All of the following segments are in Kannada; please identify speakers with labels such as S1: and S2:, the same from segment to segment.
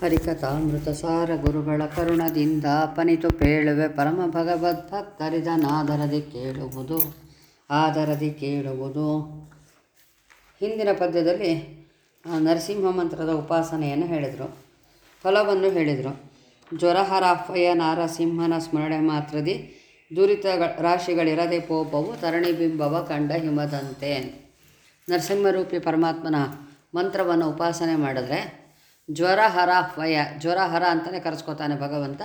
S1: ಹರಿಕಥಾಮೃತ ಸಾರ ಗುರುಗಳ ಕರುಣದಿಂದ ಅಪನಿತು ಪೇಳುವೆ ಪರಮ ಭಗವದ್ ಭಕ್ತರಿದನಾದರದಿ ಕೇಳುವುದು, ಆದರದಿ ಕೇಳುವುದು. ಹಿಂದಿನ ಪದ್ಯದಲ್ಲಿ ನರಸಿಂಹ ಮಂತ್ರದ ಉಪಾಸನೆಯನ್ನು ಹೇಳಿದರು. ಫಲವನ್ನು ಹೇಳಿದರು. ಜ್ವರಹರಾಫಯ ನಾರಸಿಂಹನ ಸ್ಮರಣೆ ಮಾತ್ರದಿ, ದುರಿತ ರಾಶಿಗಳಿರದೆ ಪೋಪವು ತರಣಿ ಬಿಂಬವ ಕಂಡ ಹಿಮದಂತೆ. ನರಸಿಂಹರೂಪಿ ಪರಮಾತ್ಮನ ಮಂತ್ರವನ್ನು ಉಪಾಸನೆ ಮಾಡಿದ್ರೆ ಜ್ವರ, ಹರ ವಯ ಜ್ವರ, ಹರ ಅಂತಲೇ ಕರೆಸ್ಕೋತಾನೆ ಭಗವಂತ.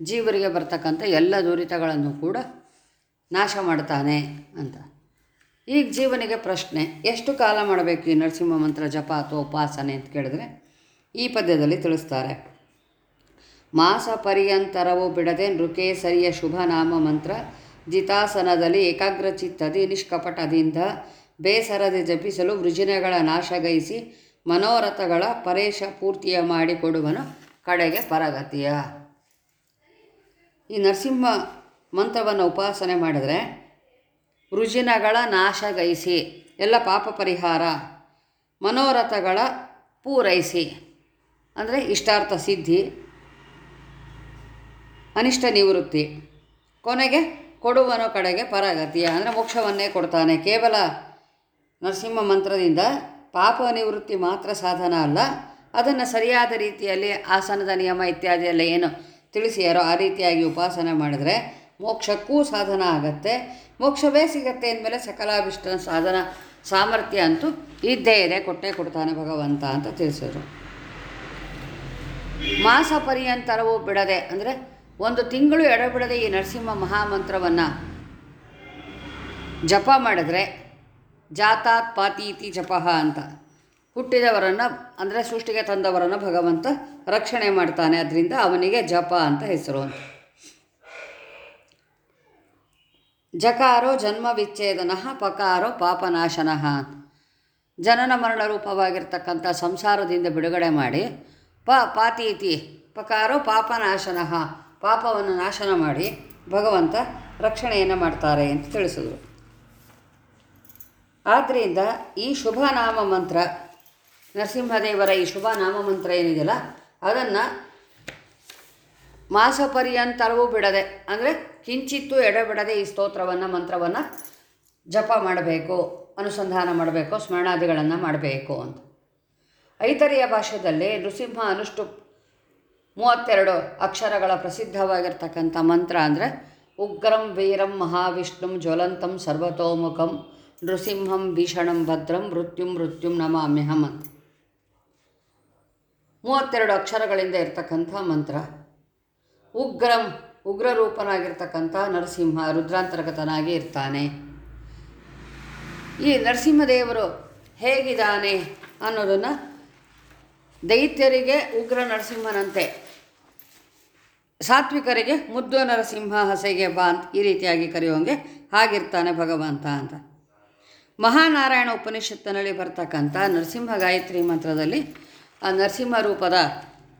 S1: ಜೀವರಿಗೆ ಬರ್ತಕ್ಕಂಥ ಎಲ್ಲ ದುರಿತಗಳನ್ನು ಕೂಡ ನಾಶ ಮಾಡ್ತಾನೆ ಅಂತ. ಈಗ ಜೀವನಿಗೆ ಪ್ರಶ್ನೆ, ಎಷ್ಟು ಕಾಲ ಮಾಡಬೇಕು ಈ ನರಸಿಂಹ ಮಂತ್ರ ಜಪ ಅಥವಾ ಉಪಾಸನೆ ಅಂತ ಕೇಳಿದ್ರೆ ಈ ಪದ್ಯದಲ್ಲಿ ತಿಳಿಸ್ತಾರೆ. ಮಾಸ ಪರ್ಯಂತರವು ಬಿಡದೆ ನೃಕೇಸರಿಯ ಶುಭ ನಾಮ ಮಂತ್ರ ಜಿತಾಸನದಲ್ಲಿ ಏಕಾಗ್ರಚಿತ್ತದಿ ನಿಷ್ಕಪಟದಿಂದ ಬೇಸರದೆ ಜಪಿಸಲು ವೃಜಿನಗಳ ನಾಶಗೈಸಿ ಮನೋರಥಗಳ ಪರೇಶ ಪೂರ್ತಿಯ ಮಾಡಿಕೊಡುವನು ಕಡೆಗೆ ಪರಗತಿಯ. ಈ ನರಸಿಂಹ ಮಂತ್ರವನ್ನು ಉಪಾಸನೆ ಮಾಡಿದರೆ ರುಜಿನಗಳ ನಾಶಗೈಸಿ ಎಲ್ಲ ಪಾಪ ಪರಿಹಾರ, ಮನೋರಥಗಳ ಪೂರೈಸಿ. ಅಂದರೆ ಇಷ್ಟಾರ್ಥ ಸಿದ್ಧಿ, ಅನಿಷ್ಟ ನಿವೃತ್ತಿ. ಕೊನೆಗೆ ಕೊಡುವನು ಕಡೆಗೆ ಪರಗತಿಯ. ಅಂದರೆ ಮೋಕ್ಷವನ್ನೇ ಕೊಡ್ತಾನೆ. ಕೇವಲ ನರಸಿಂಹ ಮಂತ್ರದಿಂದ ಪಾಪ ನಿವೃತ್ತಿ ಮಾತ್ರ ಸಾಧನ ಅಲ್ಲ, ಅದನ್ನು ಸರಿಯಾದ ರೀತಿಯಲ್ಲಿ ಆಸನದ ನಿಯಮ ಇತ್ಯಾದಿ ಎಲ್ಲ ಏನು ತಿಳಿಸಿಯಾರೋ ಆ ರೀತಿಯಾಗಿ ಉಪಾಸನೆ ಮಾಡಿದ್ರೆ ಮೋಕ್ಷಕ್ಕೂ ಸಾಧನ ಆಗತ್ತೆ. ಮೋಕ್ಷವೇ ಸಿಗತ್ತೆ ಅಂದಮೇಲೆ ಸಕಲಾಭಿಷ್ಟ ಸಾಧನ ಸಾಮರ್ಥ್ಯ ಅಂತೂ ಇದ್ದೇ ಇದೆ, ಕೊಟ್ಟೆ ಕೊಡ್ತಾನೆ ಭಗವಂತ ಅಂತ ತಿಳಿಸಿದರು ಮಾಸ ಪರ್ಯಂತರವೂ ಬಿಡದೆ, ಅಂದರೆ ಒಂದು ತಿಂಗಳು ಎಡಬಿಡದೆ ಈ ನರಸಿಂಹ ಮಹಾಮಂತ್ರವನ್ನು ಜಪ ಮಾಡಿದ್ರೆ ಜಾತಾತ್ ಇತಿ ಜಪಃ ಅಂತ. ಹುಟ್ಟಿದವರನ್ನು, ಅಂದರೆ ಸೃಷ್ಟಿಗೆ ತಂದವರನ್ನು ಭಗವಂತ ರಕ್ಷಣೆ ಮಾಡ್ತಾನೆ. ಅದರಿಂದ ಅವನಿಗೆ ಜಪ ಅಂತ ಹೆಸರು ಅಂತ. ಜಕಾರೋ ಜನ್ಮ ವಿಚ್ಛೇದನಃ ಪಕಾರೋ ಪಾಪನಾಶನಃ ಜನನ ಮರಣ ರೂಪವಾಗಿರ್ತಕ್ಕಂಥ ಸಂಸಾರದಿಂದ ಬಿಡುಗಡೆ ಮಾಡಿ, ಪ ಪಾತೀತಿ ಪಕಾರೋ ಪಾಪನಾಶನಃ ಪಾಪವನ್ನು ನಾಶನ ಮಾಡಿ ಭಗವಂತ ರಕ್ಷಣೆಯನ್ನು ಮಾಡ್ತಾರೆ ಅಂತ ತಿಳಿಸಿದರು. ಆದ್ದರಿಂದ ಈ ಶುಭ ನಾಮ ಮಂತ್ರ, ನರಸಿಂಹದೇವರ ಈ ಶುಭ ನಾಮ ಮಂತ್ರ ಏನಿದೆಯಲ್ಲ, ಅದನ್ನು ಮಾಸ ಪರ್ಯಂತರವೂ ಬಿಡದೆ, ಅಂದರೆ ಕಿಂಚಿತ್ತೂ ಎಡೆಬಿಡದೆ ಈ ಸ್ತೋತ್ರವನ್ನು, ಮಂತ್ರವನ್ನು ಜಪ ಮಾಡಬೇಕು, ಅನುಸಂಧಾನ ಮಾಡಬೇಕು, ಸ್ಮರಣಾದಿಗಳನ್ನು ಮಾಡಬೇಕು ಅಂತ. ಐತರಿಯ ಭಾಷೆಯಲ್ಲಿ ನೃಸಿಂಹ ಅನುಷ್ಟು ಮೂವತ್ತೆರಡು ಅಕ್ಷರಗಳ ಪ್ರಸಿದ್ಧವಾಗಿರ್ತಕ್ಕಂಥ ಮಂತ್ರ ಅಂದರೆ, ಉಗ್ರಂ, ವೀರಂ, ಮಹಾವಿಷ್ಣುಂ, ಜ್ವಲಂತಂ, ಸರ್ವತೋಮುಖಂ ನೃಸಿಂಹಂ ಭೀಷಣಂ ಭದ್ರಂ ಮೃತ್ಯುಂ ಮೃತ್ಯುಂ ನಮಾಮ್ಯಹಂ ಅಂತ ಮೂವತ್ತೆರಡು ಅಕ್ಷರಗಳಿಂದ ಇರ್ತಕ್ಕಂಥ ಮಂತ್ರ. ಉಗ್ರಂ, ಉಗ್ರರೂಪನಾಗಿರ್ತಕ್ಕಂಥ ನರಸಿಂಹ ರುದ್ರಾಂತರ್ಗತನಾಗಿ ಇರ್ತಾನೆ. ಈ ನರಸಿಂಹದೇವರು ಹೇಗಿದ್ದಾನೆ ಅನ್ನೋದನ್ನು ದೈತ್ಯರಿಗೆ, ಉಗ್ರ ನರಸಿಂಹನಂತೆ ಸಾತ್ವಿಕರಿಗೆ ಮುದ್ದು ನರಸಿಂಹ ಹಸೆಗೆ ಬಾ ಅಂತ ಈ ರೀತಿಯಾಗಿ ಕರೆಯೋಂಗೆ ಹಾಗಿರ್ತಾನೆ ಭಗವಂತ ಅಂತ. ಮಹಾನಾರಾಯಣ ಉಪನಿಷತ್ತಿನಲ್ಲಿ ಬರ್ತಕ್ಕಂಥ ನರಸಿಂಹ ಗಾಯತ್ರಿ ಮಂತ್ರದಲ್ಲಿ ಆ ನರಸಿಂಹ ರೂಪದ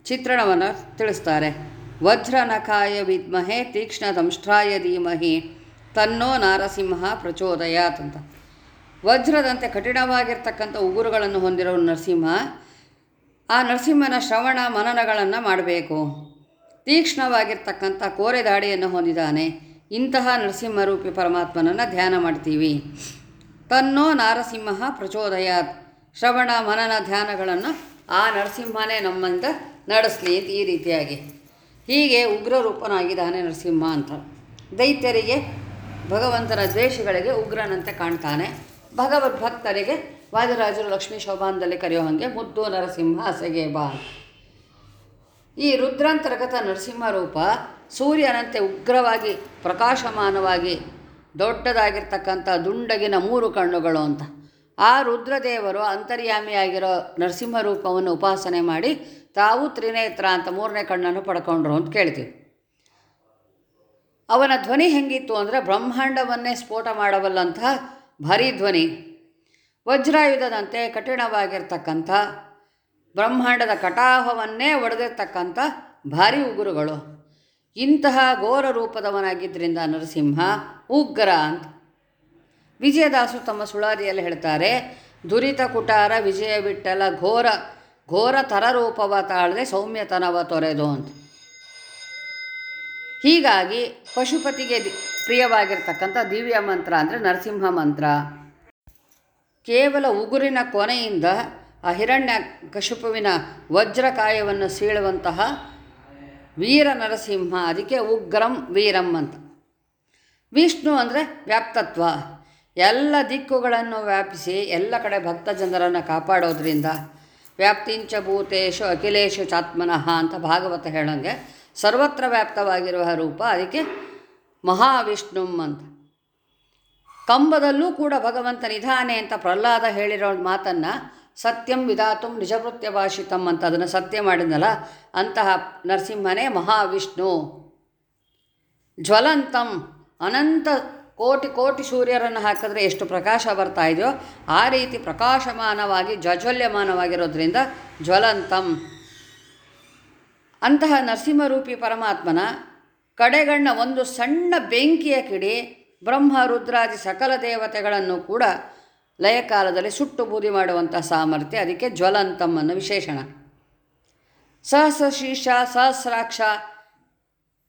S1: ಚಿತ್ರಣವನ್ನು ತಿಳಿಸ್ತಾರೆ. ವಜ್ರನಖಾಯ ವಿದ್ಮಹೆ ತೀಕ್ಷ್ಣ ದಂಷ್ಟ್ರಾಯ ಧೀಮಹಿ ತನ್ನೋ ನಾರಸಿಂಹ ಪ್ರಚೋದಯಾತ್ ಅಂತ. ವಜ್ರದಂತೆ ಕಠಿಣವಾಗಿರ್ತಕ್ಕಂಥ ಉಗುರುಗಳನ್ನು ಹೊಂದಿರೋ ನರಸಿಂಹ ಆ ನರಸಿಂಹನ ಶ್ರವಣ ಮನನಗಳನ್ನು ಮಾಡಬೇಕು. ತೀಕ್ಷ್ಣವಾಗಿರ್ತಕ್ಕಂಥ ಕೋರೆ ದಾಡಿಯನ್ನು ಹೊಂದಿದ್ದಾನೆ. ಇಂತಹ ನರಸಿಂಹರೂಪಿ ಪರಮಾತ್ಮನನ್ನು ಧ್ಯಾನ ಮಾಡ್ತೀವಿ. ತನ್ನೋ ನಾರಸಿಂಹ ಪ್ರಚೋದಯಾತ್. ಶ್ರವಣ ಮನನ ಧ್ಯಾನಗಳನ್ನು ಆ ನರಸಿಂಹನೇ ನಮ್ಮಂತ ನಡೆಸಲಿ ಅಂತ ಈ ರೀತಿಯಾಗಿ. ಹೀಗೆ ಉಗ್ರರೂಪನಾಗಿದ್ದಾನೆ ನರಸಿಂಹ ಅಂತ. ದೈತ್ಯರಿಗೆ, ಭಗವಂತನ ದ್ವೇಷಗಳಿಗೆ ಉಗ್ರನಂತೆ ಕಾಣ್ತಾನೆ. ಭಗವದ್ ಭಕ್ತರಿಗೆ ವಾದರಾಜರು ಲಕ್ಷ್ಮೀ ಶೋಭಾನದಲ್ಲಿ ಕರೆಯೋ ಹಾಗೆ ಮುದ್ದು ನರಸಿಂಹ ಹಸೆಗೆ ಬಾ ಈ ರುದ್ರಾಂತರ್ಗತ ನರಸಿಂಹ ರೂಪ ಸೂರ್ಯನಂತೆ ಉಗ್ರವಾಗಿ ಪ್ರಕಾಶಮಾನವಾಗಿ ದೊಡ್ಡದಾಗಿರ್ತಕ್ಕಂಥ ದುಂಡಗಿನ ಮೂರು ಕಣ್ಣುಗಳು ಅಂತ. ಆ ರುದ್ರದೇವರು ಅಂತರ್ಯಾಮಿಯಾಗಿರೋ ನರಸಿಂಹ ರೂಪವನ್ನು ಉಪಾಸನೆ ಮಾಡಿ ತಾವು ತ್ರಿನೇತ್ರ ಅಂತ ಮೂರನೇ ಕಣ್ಣನ್ನು ಪಡ್ಕೊಂಡ್ರು ಅಂತ ಕೇಳ್ತೀವಿ. ಅವನ ಧ್ವನಿ ಹೆಂಗಿತ್ತು ಅಂದರೆ ಬ್ರಹ್ಮಾಂಡವನ್ನೇ ಸ್ಫೋಟ ಮಾಡಬಲ್ಲಂತಹ ಭಾರೀ ಧ್ವನಿ ವಜ್ರಾಯುಧದಂತೆ ಕಠಿಣವಾಗಿರ್ತಕ್ಕಂಥ ಬ್ರಹ್ಮಾಂಡದ ಕಟಾಹವನ್ನೇ ಒಡೆದಿರ್ತಕ್ಕಂಥ ಭಾರಿ ಉಗುರುಗಳು. ಇಂತಹ ಘೋರ ರೂಪದವನಾಗಿದ್ದರಿಂದ ನರಸಿಂಹ ಉಗ್ರ ಅಂತ. ವಿಜಯದಾಸು ತಮ್ಮ ಸುಳಾದಿಯಲ್ಲಿ ಹೇಳ್ತಾರೆ, ದುರಿತ ಕುಟಾರ ವಿಜಯ ವಿಠಲ ಘೋರ ಘೋರ ತರರೂಪವ ತಾಳದೆ ಸೌಮ್ಯತನವ ತೊರೆದು ಅಂತ. ಹೀಗಾಗಿ ಪಶುಪತಿಗೆ ಪ್ರಿಯವಾಗಿರ್ತಕ್ಕಂಥ ದಿವ್ಯ ಮಂತ್ರ ಅಂದರೆ ನರಸಿಂಹ ಮಂತ್ರ. ಕೇವಲ ಉಗುರಿನ ಕೊನೆಯಿಂದ ಆ ಹಿರಣ್ಯ ಕಶುಪುವಿನ ವಜ್ರಕಾಯವನ್ನು ಸೀಳುವಂತಹ ವೀರ ನರಸಿಂಹ, ಅದಕ್ಕೆ ಉಗ್ರಂ ವೀರಂ ಅಂತ. ವಿಷ್ಣು ಅಂದರೆ ವ್ಯಾಪ್ತತ್ವ. ಎಲ್ಲ ದಿಕ್ಕುಗಳನ್ನು ವ್ಯಾಪಿಸಿ ಎಲ್ಲ ಕಡೆ ಭಕ್ತ ಜನರನ್ನು ಕಾಪಾಡೋದ್ರಿಂದ ವ್ಯಾಪ್ತಿಂಚ ಭೂತೇಶು ಅಖಿಲೇಶು ಚಾತ್ಮನಃ ಅಂತ ಭಾಗವತ ಹೇಳೋಂಗೆ ಸರ್ವತ್ರ ವ್ಯಾಪ್ತವಾಗಿರುವ ರೂಪ ಅದಕ್ಕೆ ಮಹಾವಿಷ್ಣುಂ ಅಂತ. ಕಂಬದಲ್ಲೂ ಕೂಡ ಭಗವಂತ ನಿಧಾನೆ ಅಂತ ಪ್ರಹ್ಲಾದ ಹೇಳಿರೋ ಮಾತನ್ನು ಸತ್ಯಂ ವಿಧಾತು ನಿಜಭೃತ್ಯ ಭಾಷಿತಂ ಅಂತ ಅದನ್ನು ಸತ್ಯ ಮಾಡಿದ್ನಲ್ಲ, ಅಂತಹ ನರಸಿಂಹನೇ ಮಹಾವಿಷ್ಣು. ಜ್ವಲಂತಂ ಅನಂತ ಕೋಟಿ ಕೋಟಿ ಸೂರ್ಯರನ್ನು ಹಾಕಿದ್ರೆ ಎಷ್ಟು ಪ್ರಕಾಶ ಬರ್ತಾ ಇದೆಯೋ ಆ ರೀತಿ ಪ್ರಕಾಶಮಾನವಾಗಿ ಜ್ವಜ್ವಲ್ಯಮಾನವಾಗಿರೋದ್ರಿಂದ ಜ್ವಲಂತಂ. ಅಂತಹ ನರಸಿಂಹರೂಪಿ ಪರಮಾತ್ಮನ ಕಡೆಗಣ್ಣ ಒಂದು ಸಣ್ಣ ಬೆಂಕಿಯ ಕಿಡಿ, ಬ್ರಹ್ಮ, ರುದ್ರಾದಿ ಸಕಲ ದೇವತೆಗಳನ್ನು ಕೂಡ ಲಯಕಾಲದಲ್ಲಿ ಸುಟ್ಟು ಬೂದಿ ಮಾಡುವಂಥ ಸಾಮರ್ಥ್ಯ, ಅದಕ್ಕೆ ಜ್ವಲಂತಮ್ಮನ ವಿಶೇಷಣ. ಸಹಸ್ರ ಶೀರ್ಷ ಸಹಸ್ರಾಕ್ಷ,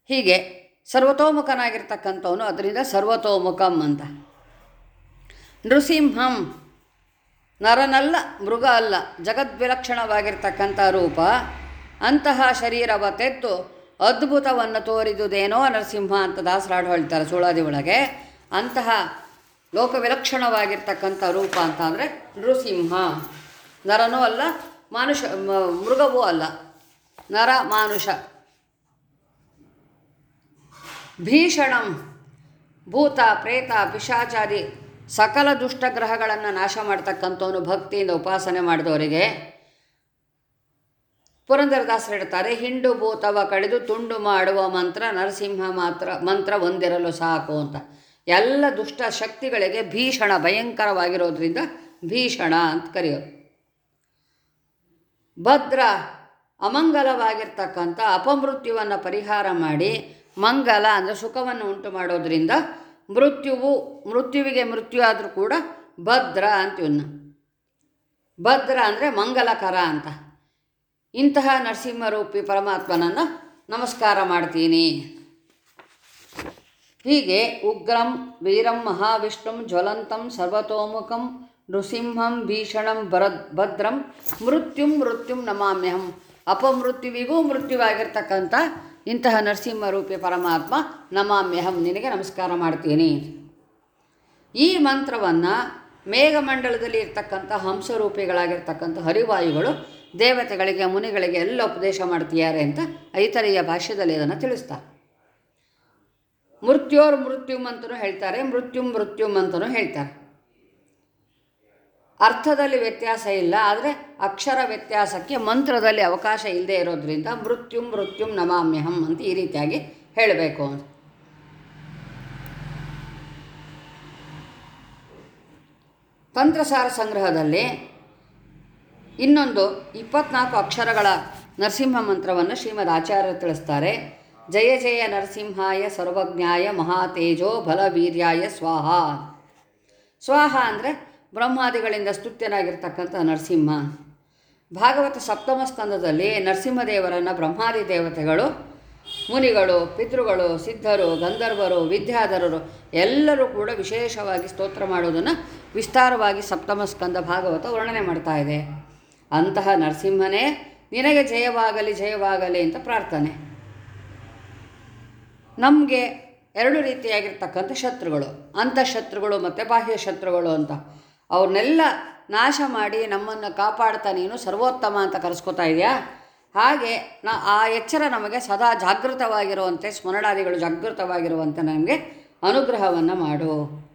S1: ಹೀಗೆ ಸರ್ವತೋಮುಖನಾಗಿರ್ತಕ್ಕಂಥವನು ಅದರಿಂದ ಸರ್ವತೋಮುಖಂ ಅಂತ. ನೃಸಿಂಹಂ, ನರನಲ್ಲ, ಮೃಗ ಅಲ್ಲ, ಜಗದ್ವಿಲಕ್ಷಣವಾಗಿರ್ತಕ್ಕಂಥ ರೂಪ, ಅಂತಹ ಶರೀರವ ತೆತ್ತು ಅದ್ಭುತವನ್ನು ತೋರಿದುದೇನೋ ನರಸಿಂಹ ಅಂತ ದಾಸರಾಡು ಹೇಳ್ತಾರೆ ಸುಳಾದಿ ಒಳಗೆ. ಅಂತಹ ಲೋಕವಿಲಕ್ಷಣವಾಗಿರ್ತಕ್ಕಂಥ ರೂಪ ಅಂತ ಅಂದರೆ ನೃಸಿಂಹ. ನರನೂ ಅಲ್ಲ, ಮಾನುಷ ಮೃಗವೂ ಅಲ್ಲ. ನರ, ಮಾನುಷ. ಭೀಷಣಂ, ಭೂತ, ಪ್ರೇತ ಪಿಶಾಚಾರಿ ಸಕಲ ದುಷ್ಟಗ್ರಹಗಳನ್ನು ನಾಶ ಮಾಡ್ತಕ್ಕಂಥವನು ಭಕ್ತಿಯಿಂದ ಉಪಾಸನೆ ಮಾಡಿದವರಿಗೆ ಪುರಂದರದಾಸರು ಹೇಳ್ತಾರೆ, ಹಿಂಡು ಭೂತವ ಕಳೆದು ತುಂಡು ಮಾಡುವ ಮಂತ್ರ ನರಸಿಂಹ ಮಾತ್ರ, ಮಂತ್ರ ಒಂದಿರಲು ಸಾಕು ಅಂತ. ಎಲ್ಲ ದುಷ್ಟ ಶಕ್ತಿಗಳಿಗೆ ಭೀಷಣ, ಭಯಂಕರವಾಗಿರೋದ್ರಿಂದ ಭೀಷಣ ಅಂತ ಕರೆಯೋದು. ಭದ್ರ, ಅಮಂಗಲವಾಗಿರ್ತಕ್ಕಂಥ ಅಪಮೃತ್ಯುವನ್ನು ಪರಿಹಾರ ಮಾಡಿ ಮಂಗಲ ಅಂದರೆ ಸುಖವನ್ನು ಉಂಟು ಮಾಡೋದ್ರಿಂದ ಮೃತ್ಯುವು, ಮೃತ್ಯುವಿಗೆ ಮೃತ್ಯು ಆದರೂ ಕೂಡ ಭದ್ರ ಅಂತ ಇವನ್ನ ಭದ್ರ ಅಂದರೆ ಮಂಗಲಕರ ಅಂತ. ಇಂತಹ ನರಸಿಂಹರೂಪಿ ಪರಮಾತ್ಮನನ್ನು ನಮಸ್ಕಾರ ಮಾಡ್ತೀನಿ. ಹೀಗೆ ಉಗ್ರಂ, ವೀರಂ, ಮಹಾವಿಷ್ಣುಂ, ಜ್ವಲಂತಂ, ಸರ್ವತೋಮುಖಂ, ನೃಸಿಂಹಂ, ಭೀಷಣಂ, ಭರದ್, ಭದ್ರಂ, ಮೃತ್ಯುಂ ಮೃತ್ಯುಂ ನಮಾಮ್ಯಹಂ. ಅಪಮೃತ್ಯುವಿಗೂ ಮೃತ್ಯುವಾಗಿರ್ತಕ್ಕಂಥ ಇಂತಹ ನರಸಿಂಹರೂಪಿ ಪರಮಾತ್ಮ ನಮಾಮ್ಯಹಂ. ನಿನಗೆ ನಮಸ್ಕಾರ ಮಾಡ್ತೀನಿ. ಈ ಮಂತ್ರವನ್ನು ಮೇಘಮಂಡಲದಲ್ಲಿ ಇರ್ತಕ್ಕಂಥ ಹಂಸರೂಪಿಗಳಾಗಿರ್ತಕ್ಕಂಥ ಹರಿವಾಯುಗಳು ದೇವತೆಗಳಿಗೆ, ಮುನಿಗಳಿಗೆ ಎಲ್ಲ ಉಪದೇಶ ಮಾಡ್ತಿದ್ದಾರೆ ಅಂತ ಐತರೆಯ ಭಾಷ್ಯದಲ್ಲಿ ಅದನ್ನು ತಿಳಿಸ್ತಾರೆ ಮೃತ್ಯೋರ್ ಮೃತ್ಯುಮ್ ಅಂತಲೂ ಹೇಳ್ತಾರೆ, ಮೃತ್ಯುಂ ಮೃತ್ಯುಮ್ ಅಂತಲೂ ಹೇಳ್ತಾರೆ. ಅರ್ಥದಲ್ಲಿ ವ್ಯತ್ಯಾಸ ಇಲ್ಲ, ಆದರೆ ಅಕ್ಷರ ವ್ಯತ್ಯಾಸಕ್ಕೆ ಮಂತ್ರದಲ್ಲಿ ಅವಕಾಶ ಇಲ್ಲದೆ ಇರೋದ್ರಿಂದ ಮೃತ್ಯುಂ ಮೃತ್ಯುಂ ನಮಾಮ್ಯಹಂ ಅಂತ ಈ ರೀತಿಯಾಗಿ ಹೇಳಬೇಕು ಅಂತ. ತಂತ್ರಸಾರ ಸಂಗ್ರಹದಲ್ಲಿ ಇನ್ನೊಂದು ಇಪ್ಪತ್ನಾಲ್ಕು ಅಕ್ಷರಗಳ ನರಸಿಂಹ ಮಂತ್ರವನ್ನು ಶ್ರೀಮದ್ ಆಚಾರ್ಯರು ತಿಳಿಸ್ತಾರೆ. ಜಯ ಜಯ ನರಸಿಂಹಾಯ ಸರ್ವಜ್ಞಾಯ ಮಹಾತೇಜೋ ಬಲವೀರ್ಯಾಯ ಸ್ವಾಹ. ಸ್ವಾಹ ಅಂದರೆ ಬ್ರಹ್ಮಾದಿಗಳಿಂದ ಸ್ತುತ್ಯನಾಗಿರ್ತಕ್ಕಂಥ ನರಸಿಂಹ. ಭಾಗವತ ಸಪ್ತಮ ಸ್ಕಂದದಲ್ಲಿ ನರಸಿಂಹದೇವರನ್ನು ಬ್ರಹ್ಮಾದಿ ದೇವತೆಗಳು, ಮುನಿಗಳು, ಪಿತೃಗಳು, ಸಿದ್ಧರು, ಗಂಧರ್ವರು, ವಿದ್ಯಾಧರರು ಎಲ್ಲರೂ ಕೂಡ ವಿಶೇಷವಾಗಿ ಸ್ತೋತ್ರ ಮಾಡೋದನ್ನು ವಿಸ್ತಾರವಾಗಿ ಸಪ್ತಮ ಸ್ಕಂದ ಭಾಗವತ ವರ್ಣನೆ ಮಾಡ್ತಾ ಇದೆ. ಅಂತಹ ನರಸಿಂಹನೇ ನಿನಗೆ ಜಯವಾಗಲಿ ಜಯವಾಗಲಿ ಅಂತ ಪ್ರಾರ್ಥನೆ. ನಮಗೆ ಎರಡು ರೀತಿಯಾಗಿರ್ತಕ್ಕಂಥ ಶತ್ರುಗಳು ಅಂತಃಶತ್ರುಗಳು ಮತ್ತು ಬಾಹ್ಯ ಶತ್ರುಗಳು ಅಂತ. ಅವ್ರನ್ನೆಲ್ಲ ನಾಶ ಮಾಡಿ ನಮ್ಮನ್ನು ಕಾಪಾಡ್ತಾ ನೀನು ಸರ್ವೋತ್ತಮ ಅಂತ ಕರೆಸ್ಕೊತಾ ಇದೆಯಾ? ಹಾಗೆ ನಾ, ಆ ಎಚ್ಚರ ನಮಗೆ ಸದಾ ಜಾಗೃತವಾಗಿರುವಂತೆ, ಸ್ಮರಣಾದಿಗಳು ಜಾಗೃತವಾಗಿರುವಂತೆ ನಮಗೆ ಅನುಗ್ರಹವನ್ನು ಮಾಡು.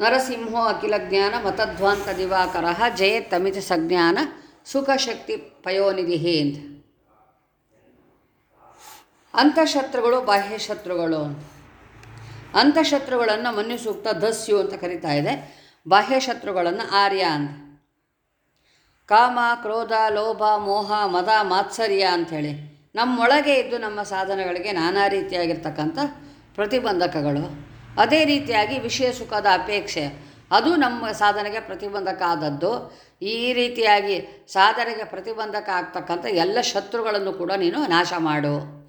S1: ನರಸಿಂಹೋ, ಅಖಿಲ ಜ್ಞಾನ ಮತಧ್ವಾಂತ ದಿವಾಕರ ಜಯತ್ತಮಿತ ಸಜ್ಞಾನ, ಸುಖಶಕ್ತಿ ಪಯೋನಿಧಿ ಅಂತ ಅಂತಃಶತ್ರುಗಳು ಬಾಹ್ಯ ಶತ್ರುಗಳು ಅಂತ. ಅಂತಃಶತ್ರುಗಳನ್ನು ಮನ್ಯು ಸೂಕ್ತ ದಸ್ಯು ಅಂತ ಕರಿತಾ ಇದೆ. ಬಾಹ್ಯ ಶತ್ರುಗಳನ್ನು ಆರ್ಯ ಅಂತ. ಕಾಮ, ಕ್ರೋಧ, ಲೋಭ, ಮೋಹ, ಮದ, ಮಾತ್ಸರ್ಯ ಅಂಥೇಳಿ. ನಮ್ಮೊಳಗೆ ಇದ್ದು ನಮ್ಮ ಸಾಧನಗಳಿಗೆ ನಾನಾ ರೀತಿಯಾಗಿರ್ತಕ್ಕಂಥ ಪ್ರತಿಬಂಧಕಗಳು. ಅದೇ ರೀತಿಯಾಗಿ ವಿಷಯ ಸುಖದ ಅಪೇಕ್ಷೆ. ಅದು ನಮ್ಮ ಸಾಧನೆಗೆ ಪ್ರತಿಬಂಧಕ ಆದದ್ದು. ಈ ರೀತಿಯಾಗಿ ಸಾಧನೆಗೆ ಪ್ರತಿಬಂಧಕ ಆಗ್ತಕ್ಕಂಥ ಎಲ್ಲ ಶತ್ರುಗಳನ್ನು ಕೂಡ ನೀನು ನಾಶ ಮಾಡು.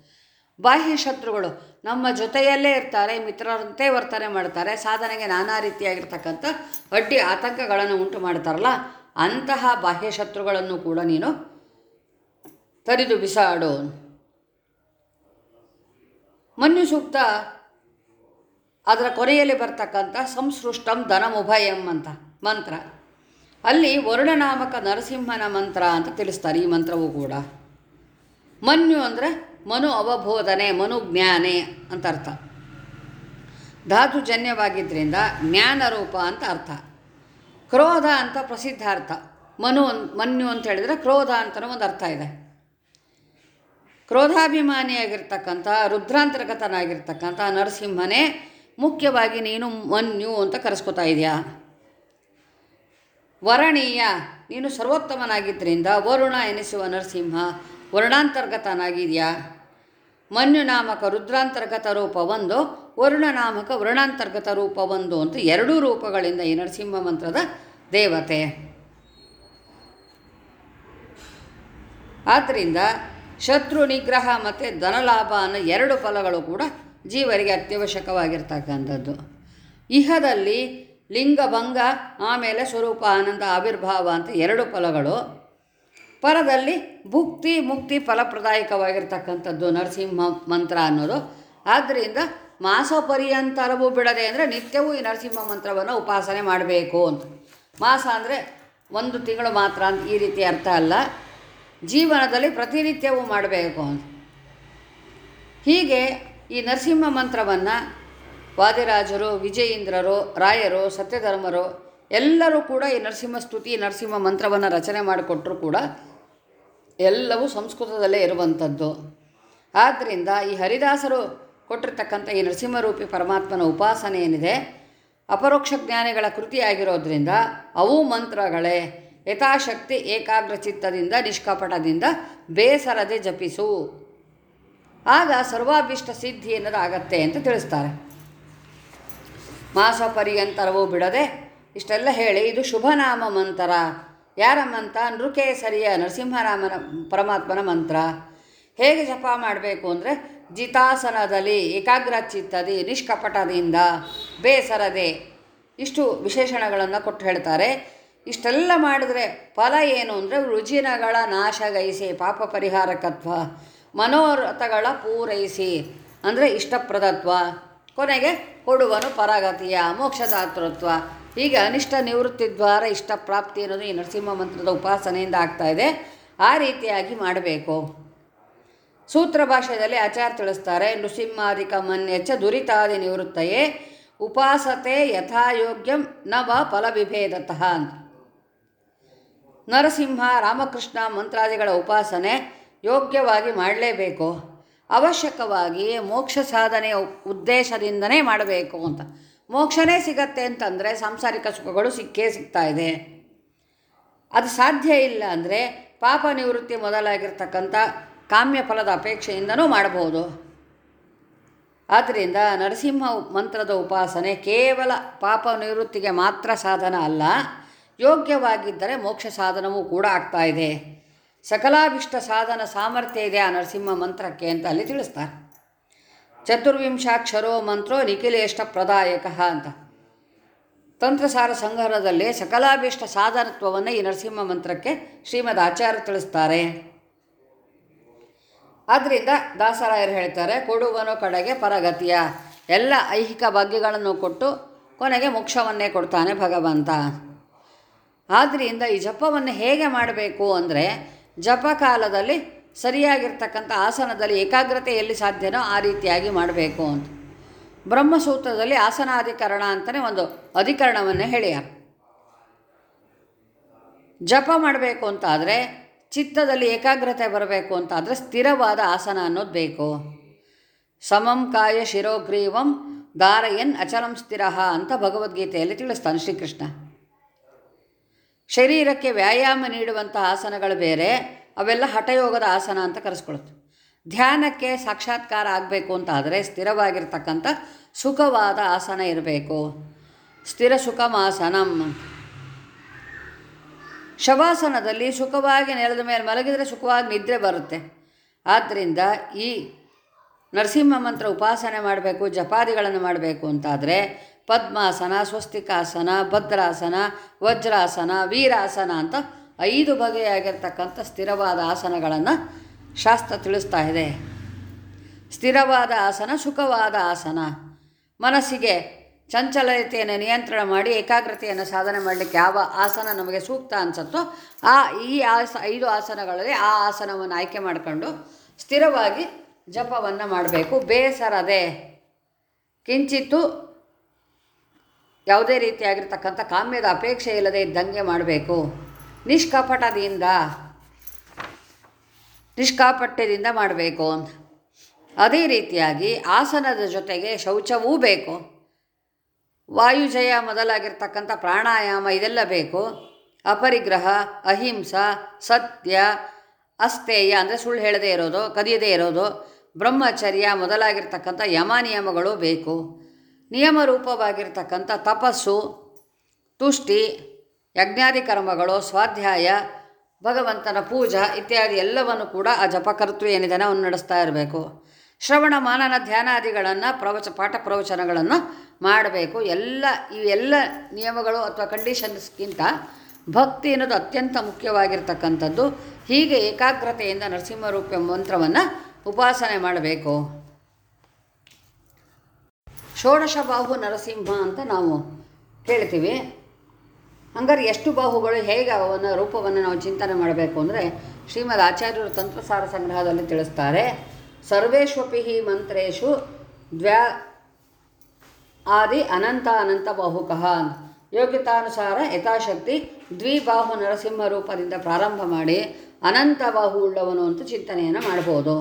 S1: ಬಾಹ್ಯ ಶತ್ರುಗಳು ನಮ್ಮ ಜೊತೆಯಲ್ಲೇ ಇರ್ತಾರೆ, ಮಿತ್ರರಂತೆ ವರ್ತನೆ ಮಾಡ್ತಾರೆ, ಸಾಧನೆಗೆ ನಾನಾ ರೀತಿಯಾಗಿರ್ತಕ್ಕಂಥ ಅಡ್ಡಿ ಆತಂಕಗಳನ್ನು ಉಂಟು ಮಾಡ್ತಾರಲ್ಲ, ಅಂತಹ ಬಾಹ್ಯ ಶತ್ರುಗಳನ್ನು ಕೂಡ ನೀನು ತರಿದು ಬಿಸಾಡು. ಮನ್ಯು ಸೂಕ್ತ ಅದರ ಕೊನೆಯಲ್ಲಿ ಬರ್ತಕ್ಕಂಥ ಸಂಸೃಷ್ಟಂ ಧನಮುಭಯಂ ಅಂತ ಮಂತ್ರ. ಅಲ್ಲಿ ವರುಣನಾಮಕ ನರಸಿಂಹನ ಮಂತ್ರ ಅಂತ ತಿಳಿಸ್ತಾರೆ ಈ ಮಂತ್ರವೂ ಕೂಡ. ಮನ್ಯು ಅಂದರೆ ಮನು ಅವಬೋಧನೆ ಮನು ಜ್ಞಾನೆ ಅಂತ ಅರ್ಥ. ಧಾತುಜನ್ಯವಾಗಿದ್ದರಿಂದ ಜ್ಞಾನ ರೂಪ ಅಂತ ಅರ್ಥ. ಕ್ರೋಧ ಅಂತ ಪ್ರಸಿದ್ಧ ಅರ್ಥ. ಮನು ಮನ್ಯು ಅಂತ ಹೇಳಿದರೆ ಕ್ರೋಧ ಅಂತಲೂ ಒಂದು ಅರ್ಥ ಇದೆ. ಕ್ರೋಧಾಭಿಮಾನಿಯಾಗಿರ್ತಕ್ಕಂಥ, ರುದ್ರಾಂತರ್ಗತನಾಗಿರ್ತಕ್ಕಂಥ ನರಸಿಂಹನೇ ಮುಖ್ಯವಾಗಿ ನೀನು ಮನ್ಯು ಅಂತ ಕರೆಸ್ಕೊತಾ ಇದೆಯಾ. ವರಣೀಯ, ನೀನು ಸರ್ವೋತ್ತಮನಾಗಿದ್ದರಿಂದ ವರುಣ ಎನಿಸುವ ನರಸಿಂಹ ವರ್ಣಾಂತರ್ಗತನಾಗಿದೆಯಾ? ಮನ್ಯು ನಾಮಕ ರುದ್ರಾಂತರ್ಗತ ರೂಪ ಒಂದು ವರುಣ ನಾಮಕ ವರುಣಾಂತರ್ಗತ ರೂಪ ಒಂದು ಅಂತ ಎರಡೂ ರೂಪಗಳಿಂದ ಈ ನರಸಿಂಹ ಮಂತ್ರದ ದೇವತೆ. ಆದ್ದರಿಂದ ಶತ್ರು, ನಿಗ್ರಹ ಮತ್ತು ಧನಲಾಭ ಅನ್ನೋ ಎರಡು ಫಲಗಳು ಕೂಡ ಜೀವರಿಗೆ ಅತ್ಯವಶ್ಯಕವಾಗಿರ್ತಕ್ಕಂಥದ್ದು. ಇಹದಲ್ಲಿ ಲಿಂಗಭಂಗ, ಆಮೇಲೆ ಸ್ವರೂಪ, ಆನಂದ, ಆವಿರ್ಭಾವ ಅಂತ ಎರಡು ಫಲಗಳು. ಪರದಲ್ಲಿ ಭುಕ್ತಿ ಮುಕ್ತಿ ಫಲಪ್ರದಾಯಕವಾಗಿರ್ತಕ್ಕಂಥದ್ದು ನರಸಿಂಹ ಮಂತ್ರ ಅನ್ನೋದು. ಆದ್ದರಿಂದ ಮಾಸ ಪರ್ಯಂತರವೂ ಬಿಡದೆ ಅಂದರೆ ನಿತ್ಯವೂ ಈ ನರಸಿಂಹ ಮಂತ್ರವನ್ನು ಉಪಾಸನೆ ಮಾಡಬೇಕು ಅಂತ. ಮಾಸ ಅಂದರೆ ಒಂದು ತಿಂಗಳು ಮಾತ್ರ ಅಂತ ಈ ರೀತಿ ಅರ್ಥ ಅಲ್ಲ. ಜೀವನದಲ್ಲಿ ಪ್ರತಿನಿತ್ಯವೂ ಮಾಡಬೇಕು ಅಂತ. ಹೀಗೆ ಈ ನರಸಿಂಹ ಮಂತ್ರವನ್ನು ವಾದಿರಾಜರು, ವಿಜಯೇಂದ್ರರು, ರಾಯರು, ಸತ್ಯಧರ್ಮರು ಎಲ್ಲರೂ ಕೂಡ ಈ ನರಸಿಂಹ ಸ್ತುತಿ, ನರಸಿಂಹ ಮಂತ್ರವನ್ನು ರಚನೆ ಮಾಡಿಕೊಟ್ರು ಕೂಡ ಎಲ್ಲವೂ ಸಂಸ್ಕೃತದಲ್ಲೇ ಇರುವಂಥದ್ದು. ಆದ್ದರಿಂದ ಈ ಹರಿದಾಸರು ಕೊಟ್ಟಿರ್ತಕ್ಕಂಥ ಈ ನರಸಿಂಹರೂಪಿ ಪರಮಾತ್ಮನ ಉಪಾಸನೆ ಏನಿದೆ? ಅಪರೋಕ್ಷ ಜ್ಞಾನಿಗಳ ಕೃತಿಯಾಗಿರೋದ್ರಿಂದ ಅವು ಮಂತ್ರಗಳೇ. ಯಥಾಶಕ್ತಿ ಏಕಾಗ್ರ ಚಿತ್ತದಿಂದ, ನಿಷ್ಕಪಟದಿಂದ ಬೇಸರದೆ ಜಪಿಸು. ಆಗ ಸರ್ವಾಭಿಷ್ಟ ಸಿದ್ಧಿ ಅನ್ನೋದು ಆಗತ್ತೆ ಅಂತ ತಿಳಿಸ್ತಾರೆ. ಮಾಸ ಪರ್ಯಂತರವೂ ಬಿಡದೆ ಇಷ್ಟೆಲ್ಲ ಹೇಳಿ, ಇದು ಶುಭನಾಮ ಮಂತ್ರ. ಯಾರ ಮಂತ್ರ ನೃಕೇಸರಿಯ ನರಸಿಂಹರಾಮನ, ಪರಮಾತ್ಮನ ಮಂತ್ರ. ಹೇಗೆ ಜಪ ಮಾಡಬೇಕು ಅಂದರೆ, ಜಿತಾಸನದಲ್ಲಿ ಏಕಾಗ್ರ ಚಿತ್ತದಿ ನಿಷ್ಕಪಟದಿಂದ, ಬೇಸರದೆ. ಇಷ್ಟು ವಿಶೇಷಣಗಳನ್ನು ಕೊಟ್ಟು ಹೇಳ್ತಾರೆ. ಇಷ್ಟೆಲ್ಲ ಮಾಡಿದ್ರೆ ಫಲ ಏನು ಅಂದರೆ, ರುಜಿನಗಳ ನಾಶಗೈಸಿ, ಪಾಪ ಪರಿಹಾರಕತ್ವ. ಮನೋರಥಗಳ ಪೂರೈಸಿ. ಅಂದರೆ ಇಷ್ಟಪ್ರದತ್ವ. ಕೊನೆಗೆ ಕೊಡುವನು ಪರಗತಿಯ, ಮೋಕ್ಷದಾತೃತ್ವ. ಹೀಗೆ ಅನಿಷ್ಟ ನಿವೃತ್ತಿ ದ್ವಾರ ಇಷ್ಟ ಪ್ರಾಪ್ತಿ ಅನ್ನೋದು ಈ ನರಸಿಂಹ ಮಂತ್ರದ ಉಪಾಸನೆಯಿಂದ ಆಗ್ತಾ ಇದೆ. ಆ ರೀತಿಯಾಗಿ ಮಾಡಬೇಕು. ಸೂತ್ರ ಭಾಷೆಯಲ್ಲಿ ಆಚಾರ ತಿಳಿಸ್ತಾರೆ, ನೃಸಿಂಹಾಧಿಕ ಮನ್ಯಚ್ಚ ದುರಿತಾದಿ ನಿವೃತ್ತಯೇ, ಉಪಾಸತೆ ಯಥಾಯೋಗ್ಯಂ ನವ ಫಲವಿಭೇದತಃ ಅಂತ. ನರಸಿಂಹ ರಾಮಕೃಷ್ಣ ಮಂತ್ರಾದಿಗಳ ಉಪಾಸನೆ ಯೋಗ್ಯವಾಗಿ ಮಾಡಲೇಬೇಕು. ಅವಶ್ಯಕವಾಗಿ ಮೋಕ್ಷ ಸಾಧನೆಯ ಉದ್ದೇಶದಿಂದನೇ ಮಾಡಬೇಕು ಅಂತ. ಮೋಕ್ಷನೇ ಸಿಗತ್ತೆ ಅಂತಂದರೆ ಸಾಂಸಾರಿಕ ಸುಖಗಳು ಸಿಕ್ಕೇ ಸಿಗ್ತಾ ಇದೆ. ಅದು ಸಾಧ್ಯ ಇಲ್ಲ ಅಂದರೆ ಪಾಪ ನಿವೃತ್ತಿ ಮೊದಲಾಗಿರ್ತಕ್ಕಂಥ ಕಾಮ್ಯ ಫಲದ ಅಪೇಕ್ಷೆಯಿಂದನೂ ಮಾಡಬಹುದು. ಆದ್ದರಿಂದ ನರಸಿಂಹ ಮಂತ್ರದ ಉಪಾಸನೆ ಕೇವಲ ಪಾಪ ನಿವೃತ್ತಿಗೆ ಮಾತ್ರ ಸಾಧನ ಅಲ್ಲ, ಯೋಗ್ಯವಾಗಿದ್ದರೆ ಮೋಕ್ಷ ಸಾಧನವೂ ಕೂಡ ಆಗ್ತಾ ಇದೆ. ಸಕಲಾಭಿಷ್ಟ ಸಾಧನ ಸಾಮರ್ಥ್ಯ ಇದೆ ಆ ನರಸಿಂಹ ಮಂತ್ರಕ್ಕೆ ಅಂತ ಅಲ್ಲಿ ತಿಳಿಸ್ತಾರೆ. ಚತುರ್ವಿಂಶಾಕ್ಷರೋ ಮಂತ್ರೋ ನಿಖಿಲೇಷ್ಟ ಪ್ರದಾಯಕ ಅಂತ. ತಂತ್ರಸಾರ ಸಂಗ್ರಹದಲ್ಲಿ ಸಕಲಾಭೀಷ್ಟ ಸಾಧನತ್ವವನ್ನು ಈ ನರಸಿಂಹ ಮಂತ್ರಕ್ಕೆ ಶ್ರೀಮದ್ ಆಚಾರ್ಯ ತಿಳಿಸ್ತಾರೆ. ಆದ್ದರಿಂದ ದಾಸರಾಯರು ಹೇಳ್ತಾರೆ, ಕೊಡುವನು ಕಡೆಗೆ ಪರಗತಿಯ. ಎಲ್ಲ ಐಹಿಕ ಭಾಗ್ಯಗಳನ್ನು ಕೊಟ್ಟು ಕೊನೆಗೆ ಮೋಕ್ಷವನ್ನೇ ಕೊಡ್ತಾನೆ ಭಗವಂತ. ಆದ್ದರಿಂದ ಈ ಜಪವನ್ನು ಹೇಗೆ ಮಾಡಬೇಕು ಅಂದರೆ ಜಪ ಕಾಲದಲ್ಲಿ ಸರಿಯಾಗಿರ್ತಕ್ಕಂಥ ಆಸನದಲ್ಲಿ ಏಕಾಗ್ರತೆ ಎಲ್ಲಿ ಸಾಧ್ಯನೋ ಆ ರೀತಿಯಾಗಿ ಮಾಡಬೇಕು ಅಂತ. ಬ್ರಹ್ಮಸೂತ್ರದಲ್ಲಿ ಆಸನಾಧಿಕರಣ ಅಂತಲೇ ಒಂದು ಅಧಿಕರಣವನ್ನು ಹೇಳಿಯ ಜಪ ಮಾಡಬೇಕು ಅಂತಾದರೆ ಚಿತ್ತದಲ್ಲಿ ಏಕಾಗ್ರತೆ ಬರಬೇಕು ಅಂತಾದರೆ ಸ್ಥಿರವಾದ ಆಸನ ಅನ್ನೋದು ಬೇಕು. ಸಮಂ ಕಾಯ ಶಿರೋಗ್ರೀವಂ ದಾರಯನ್ ಅಚಲಂ ಸ್ಥಿರ ಅಂತ ಭಗವದ್ಗೀತೆಯಲ್ಲಿ ತಿಳಿಸ್ತಾನೆ ಶ್ರೀಕೃಷ್ಣ. ಶರೀರಕ್ಕೆ ವ್ಯಾಯಾಮ ನೀಡುವಂಥ ಆಸನಗಳು ಬೇರೆ ಅವೆಲ್ಲ ಹಠಯೋಗದ ಆಸನ ಅಂತ ಕರೆಸ್ಕೊಳ್ಳುತ್ತೆ ಧ್ಯಾನಕ್ಕೆ ಸಾಕ್ಷಾತ್ಕಾರ ಆಗಬೇಕು ಅಂತ ಆದರೆ ಸ್ಥಿರವಾಗಿರ್ತಕ್ಕಂಥ ಸುಖವಾದ ಆಸನ ಇರಬೇಕು. ಸ್ಥಿರ ಸುಖಮಾಸನಂ. ಶವಾಸನದಲ್ಲಿ ಸುಖವಾಗಿ ನೆಲದ ಮೇಲೆ ಮಲಗಿದರೆ ಸುಖವಾಗಿ ನಿದ್ರೆ ಬರುತ್ತೆ. ಆದ್ದರಿಂದ ಈ ನರಸಿಂಹ ಮಂತ್ರ ಉಪಾಸನೆ ಮಾಡಬೇಕು, ಜಪಾದಿಗಳನ್ನು ಮಾಡಬೇಕು ಅಂತಾದರೆ ಪದ್ಮಾಸನ, ಸ್ವಸ್ತಿಕಾಸನ, ಭದ್ರಾಸನ, ವಜ್ರಾಸನ, ವೀರಾಸನ ಅಂತ ಐದು ಬಗೆಯಾಗಿರ್ತಕ್ಕಂಥ ಸ್ಥಿರವಾದ ಆಸನಗಳನ್ನು ಶಾಸ್ತ್ರ ತಿಳಿಸ್ತಾ ಇದೆ. ಸ್ಥಿರವಾದ ಆಸನ, ಸುಖವಾದ ಆಸನ. ಮನಸ್ಸಿಗೆ ಚಂಚಲತೆಯನ್ನು ನಿಯಂತ್ರಣ ಮಾಡಿ ಏಕಾಗ್ರತೆಯನ್ನು ಸಾಧನೆ ಮಾಡಲಿಕ್ಕೆ ಯಾವ ಆಸನ ನಮಗೆ ಸೂಕ್ತ ಅನಿಸುತ್ತೋ ಆ ಈ ಆಸ, ಐದು ಆಸನಗಳಲ್ಲಿ ಆ ಆಸನವನ್ನು ಆಯ್ಕೆ ಮಾಡಿಕೊಂಡು ಸ್ಥಿರವಾಗಿ ಜಪವನ್ನು ಮಾಡಬೇಕು. ಬೇಸರದೆ ಕಿಂಚಿತ್ತು ಯಾವುದೇ ರೀತಿಯಾಗಿರ್ತಕ್ಕಂಥ ಕಾಮ್ಯದ ಅಪೇಕ್ಷೆ ಇಲ್ಲದೆ ಇದ್ದಂಗೆ ಮಾಡಬೇಕು. ನಿಷ್ಕಪಟದಿಂದ, ನಿಷ್ಕಾಪಟ್ಯದಿಂದ ಮಾಡಬೇಕು. ಅದೇ ರೀತಿಯಾಗಿ ಆಸನದ ಜೊತೆಗೆ ಶೌಚವೂ ಬೇಕು. ವಾಯುಜಯ ಮೊದಲಾಗಿರ್ತಕ್ಕಂಥ ಪ್ರಾಣಾಯಾಮ ಇದೆಲ್ಲ ಬೇಕು. ಅಪರಿಗ್ರಹ, ಅಹಿಂಸ, ಸತ್ಯ, ಅಸ್ಥೇಯ ಅಂದರೆ ಸುಳ್ಳು ಹೇಳದೇ ಇರೋದು, ಕದಿಯದೇ ಇರೋದು, ಬ್ರಹ್ಮಚರ್ಯ ಮೊದಲಾಗಿರ್ತಕ್ಕಂಥ ಯಮ ನಿಯಮಗಳು ಬೇಕು. ನಿಯಮ ರೂಪವಾಗಿರ್ತಕ್ಕಂಥ ತಪಸ್ಸು, ತುಷ್ಟಿ ಯಜ್ಞಾದಿ ಕರ್ಮಗಳು ಸ್ವಾಧ್ಯಾಯ, ಭಗವಂತನ ಪೂಜಾ ಇತ್ಯಾದಿ ಎಲ್ಲವನ್ನು ಕೂಡ ಆ ಜಪಕರ್ತೃ ಏನಿದೆ ಅವನು ನಡೆಸ್ತಾ ಇರಬೇಕು. ಶ್ರವಣ, ಮಾನನ, ಧ್ಯಾನಾದಿಗಳನ್ನು, ಪ್ರವಚ, ಪಾಠ ಪ್ರವಚನಗಳನ್ನು ಮಾಡಬೇಕು. ಎಲ್ಲ ಇವೆಲ್ಲ ನಿಯಮಗಳು ಅಥವಾ ಕಂಡೀಷನ್ಸ್ಗಿಂತ ಭಕ್ತಿ ಅನ್ನೋದು ಅತ್ಯಂತ ಮುಖ್ಯವಾಗಿರ್ತಕ್ಕಂಥದ್ದು. ಹೀಗೆ ಏಕಾಗ್ರತೆಯಿಂದ ನರಸಿಂಹರೂಪ ಮಂತ್ರವನ್ನು ಉಪಾಸನೆ ಮಾಡಬೇಕು. ಷೋಡಶ ಬಾಹು ನರಸಿಂಹ ಅಂತ ನಾವು ಕೇಳ್ತೀವಿ. ಹಂಗಾರೆ ಎಷ್ಟು ಬಾಹುಗಳು ಹೇಗೆ ಅವನ ರೂಪವನ್ನು ನಾವು ಚಿಂತನೆ ಮಾಡಬೇಕು ಅಂದರೆ ಶ್ರೀಮದ್ ಆಚಾರ್ಯರು ತಂತ್ರಸಾರ ಸಂಗ್ರಹದಲ್ಲಿ ತಿಳಿಸ್ತಾರೆ ಸರ್ವೇಶ್ವಪಿಹಿ ಮಂತ್ರೇಶು ದ್ವ್ಯಾ ಆದಿ ಅನಂತ ಅನಂತ ಬಾಹುಕಃ ಯೋಗ್ಯತಾನುಸಾರ ಯಥಾಶಕ್ತಿ ದ್ವಿಬಾಹು ನರಸಿಂಹ ರೂಪದಿಂದ ಪ್ರಾರಂಭ ಮಾಡಿ ಅನಂತ ಬಾಹು ಉಳ್ಳವನು ಅಂತ ಚಿಂತನೆಯನ್ನು ಮಾಡ್ಬೋದು.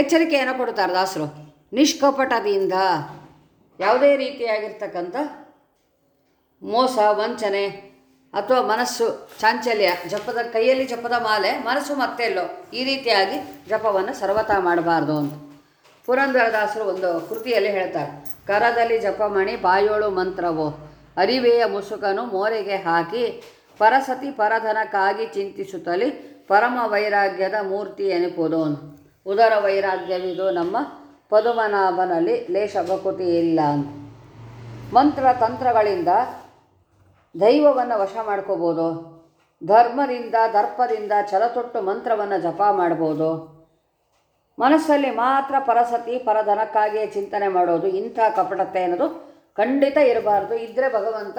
S1: ಎಚ್ಚರಿಕೆಯನ್ನು ಕೊಡ್ತಾರೆ ದಾಸರು. ನಿಷ್ಕಪಟದಿಂದ ಯಾವುದೇ ರೀತಿಯಾಗಿರ್ತಕ್ಕಂಥ ಮೋಸ, ವಂಚನೆ ಅಥವಾ ಮನಸ್ಸು ಚಾಂಚಲ್ಯ, ಜಪದ ಕೈಯಲ್ಲಿ ಜಪದ ಮಾಲೆ, ಮನಸ್ಸು ಮತ್ತೆಲ್ಲೋ ಈ ರೀತಿಯಾಗಿ ಜಪವನ್ನು ಸರ್ವತಾ ಮಾಡಬಾರ್ದು ಅಂತ ಪುರಂದರದಾಸರು ಒಂದು ಕೃತಿಯಲ್ಲಿ ಹೇಳ್ತಾರೆ. ಕರದಲ್ಲಿ ಜಪಮಣಿ ಬಾಯೋಳು ಮಂತ್ರವೋ, ಅರಿವೆಯ ಮುಸುಕನು ಮೋರೆಗೆ ಹಾಕಿ, ಪರಸತಿ ಪರಧನಕ್ಕಾಗಿ ಚಿಂತಿಸುತ್ತಲಿ, ಪರಮ ವೈರಾಗ್ಯದ ಮೂರ್ತಿ ಎನಿಪುದು ಉದರ ವೈರಾಗ್ಯವಿದು ನಮ್ಮ ಪದುಮನಾಭನಲ್ಲಿ ಲೇಷ ಬಕುತಿ ಇಲ್ಲ ಅಂತ. ಮಂತ್ರ ತಂತ್ರಗಳಿಂದ ದೈವವನ್ನು ವಶ ಮಾಡ್ಕೋಬೋದು. ಧರ್ಮದಿಂದ, ದರ್ಪದಿಂದ, ಛಲತೊಟ್ಟು ಮಂತ್ರವನ್ನು ಜಪ ಮಾಡ್ಬೋದು. ಮನಸ್ಸಲ್ಲಿ ಮಾತ್ರ ಪರಸತಿ ಪರಧನಕ್ಕಾಗಿಯೇ ಚಿಂತನೆ ಮಾಡೋದು, ಇಂಥ ಕಪಟತೆ ಅನ್ನೋದು ಖಂಡಿತ ಇರಬಾರ್ದು. ಇದ್ದರೆ ಭಗವಂತ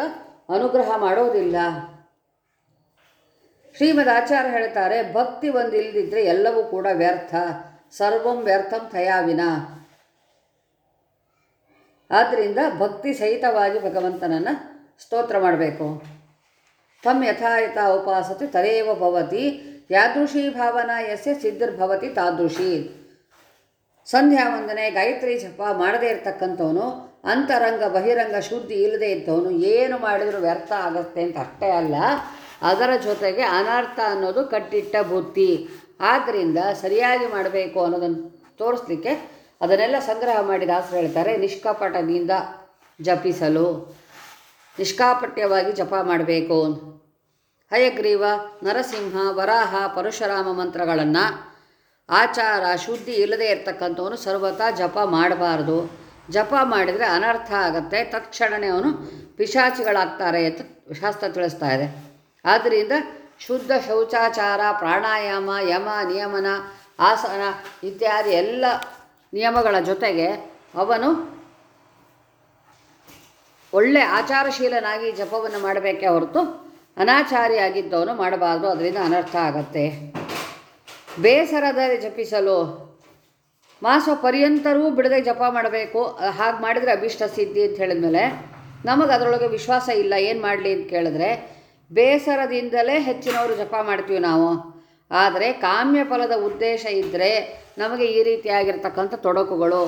S1: ಅನುಗ್ರಹ ಮಾಡೋದಿಲ್ಲ. ಶ್ರೀಮದ್ ಆಚಾರ್ಯ ಹೇಳ್ತಾರೆ, ಭಕ್ತಿ ಒಂದು ಇಲ್ಲದಿದ್ದರೆ ಎಲ್ಲವೂ ಕೂಡ ವ್ಯರ್ಥ. ಸರ್ವಂ ವ್ಯರ್ಥಂ ಥಯಾವಿನ ಆದ್ದರಿಂದ ಭಕ್ತಿ ಸಹಿತವಾಗಿ ಭಗವಂತನನ್ನು ಸ್ತೋತ್ರ ಮಾಡಬೇಕು. ತಮ್ಮ ಯಥಾಯಥ ಉಪಾಸತಿ ತದೇವ ಭವತಿ ಯಾದೃಶಿ ಭಾವನಾ ಯಸ್ಯ ಸಿದ್ಧರ್ಭವತಿ ತಾದೃಶಿ. ಸಂಧ್ಯಾ ವಂದನೆ, ಗಾಯತ್ರಿ ಜಪ ಮಾಡದೇ ಇರತಕ್ಕಂಥವನು, ಅಂತರಂಗ, ಬಹಿರಂಗ, ಶುದ್ಧಿ ಇಲ್ಲದೆ ಇದ್ದವನು ಏನು ಮಾಡಿದರೂ ವ್ಯರ್ಥ ಆಗುತ್ತೆ ಅಂತ ಅಷ್ಟೇ ಅಲ್ಲ, ಅದರ ಜೊತೆಗೆ ಅನರ್ಥ ಅನ್ನೋದು ಕಟ್ಟಿಟ್ಟ ಬುತ್ತಿ ಆದ್ದರಿಂದ ಸರಿಯಾಗಿ ಮಾಡಬೇಕು ಅನ್ನೋದನ್ನು ತೋರಿಸ್ಲಿಕ್ಕೆ ಅದನ್ನೆಲ್ಲ ಸಂಗ್ರಹ ಮಾಡಿ ದಾಸರು ಹೇಳ್ತಾರೆ, ನಿಷ್ಕಪಟದಿಂದ ಜಪಿಸಲು. ನಿಷ್ಕಾಪಟ್ಯವಾಗಿ ಜಪ ಮಾಡಬೇಕು. ಹಯಗ್ರೀವ, ನರಸಿಂಹ, ವರಾಹ, ಪರಶುರಾಮ ಮಂತ್ರಗಳನ್ನು ಆಚಾರ, ಶುದ್ಧಿ ಇಲ್ಲದೆ ಇರತಕ್ಕಂಥವನು ಸರ್ವತಾ ಜಪ ಮಾಡಬಾರ್ದು. ಜಪ ಮಾಡಿದರೆ ಅನರ್ಥ ಆಗುತ್ತೆ. ತತ್ಕ್ಷಣನೇ ಅವನು ಪಿಶಾಚಿಗಳಾಗ್ತಾರೆ ಅಂತ ಶಾಸ್ತ್ರ ತಿಳಿಸ್ತಾ ಇದೆ. ಆದ್ದರಿಂದ ಶುದ್ಧ ಶೌಚಾಚಾರ, ಪ್ರಾಣಾಯಾಮ, ಯಮ, ನಿಯಮನ, ಆಸನ ಇತ್ಯಾದಿ ಎಲ್ಲ ನಿಯಮಗಳ ಜೊತೆಗೆ ಅವನು ಒಳ್ಳೆ ಆಚಾರಶೀಲನಾಗಿ ಜಪವನ್ನು ಮಾಡಬೇಕೇ ಹೊರತು ಅನಾಚಾರಿಯಾಗಿದ್ದವನು ಮಾಡಬಾರ್ದು, ಅದರಿಂದ ಅನರ್ಥ ಆಗತ್ತೆ. ಬೇಸರದಲ್ಲಿ ಜಪಿಸಲು ಮಾಸ ಪರ್ಯಂತರೂ ಬಿಡದೆ ಜಪ ಮಾಡಬೇಕು, ಹಾಗೆ ಮಾಡಿದರೆ ಅಭಿಷ್ಟ ಸಿದ್ಧಿ ಅಂತ ಹೇಳಿದ್ಮೇಲೆ ನಮಗೆ ಅದರೊಳಗೆ ವಿಶ್ವಾಸ ಇಲ್ಲ, ಏನು ಮಾಡಲಿ ಅಂತ ಕೇಳಿದ್ರೆ ಬೇಸರದಿಂದಲೇ ಹೆಚ್ಚಿನವರು ಜಪ ಮಾಡ್ತೀವಿ ನಾವು. ಆದರೆ ಕಾಮ್ಯ ಫಲದ ಉದ್ದೇಶ ಇದ್ದರೆ ನಮಗೆ ಈ ರೀತಿಯಾಗಿರ್ತಕ್ಕಂಥ ತೊಡಕುಗಳು